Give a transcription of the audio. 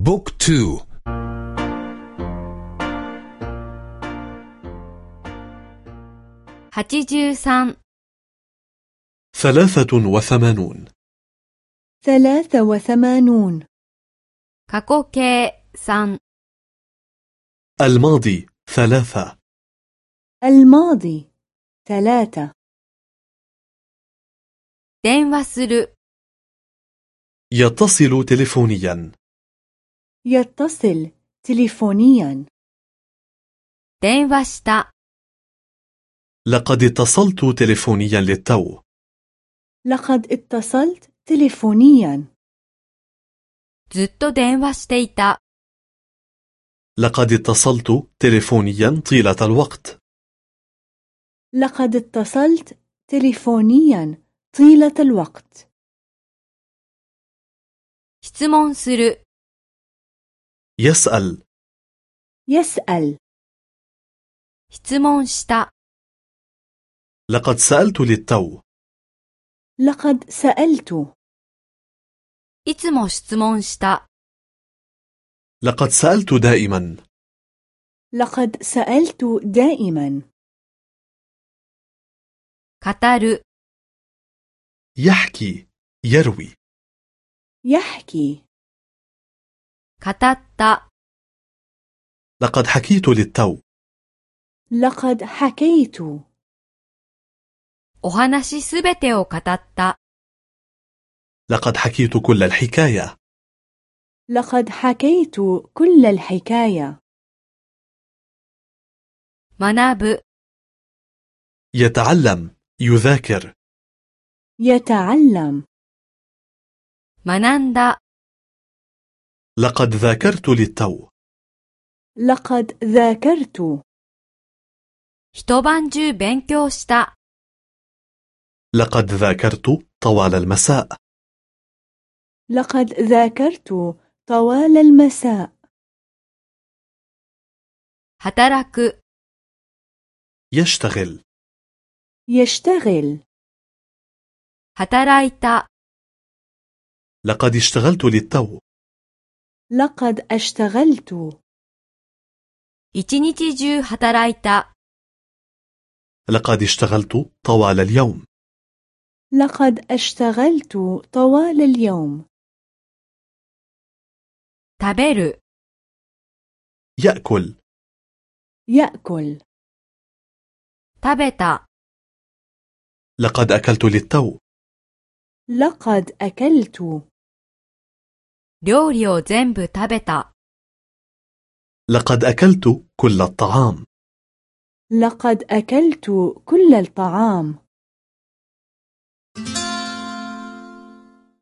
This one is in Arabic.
بوك تو 83 ثلاثة وثمانون ثلاثة وثمانون 過去形3 الماضي ثلاثة الماضي ثلاثة 電話する يتصل تلفونيا يتصل تليفونيا 電話した لقد اتصلت تلفونيا للتو لقد اتصلت تليفونيا ずっと電話していた لقد اتصلت تلفونيا طيلة الوقت لقد اتصلت تليفونيا طيلة الوقت 質問する يسأل يسأل 質問した لقد سألت للتو لقد سألت いつも質問した لقد سألت دائما لقد سألت دائما 語る يحكي يروي يحكي 語った لقد حكيت للتو لقد حكيت お話すべてを語った لقد حكيت كل الحكاية لقد حكيت كل الحكاية 学ぶ يتعلم يذاكر يتعلم 学んだ لقد ذاكرت للتو لقد ذاكرت 一晩中勉強した لقد ذاكرت طوال المساء لقد ذاكرت طوال المساء 働く يشتغل يشتغل 働いた لقد اشتغلت للتو لقد اشتغلت 一日中働いた لقد اشتغلت طوال اليوم لقد اشتغلت طوال اليوم 食べる يأكل يأكل 食べた لقد أكلت للتو لقد أكلت 料理を全部食べた لقد أكلت كل الطعام لقد أكلت كل الطعام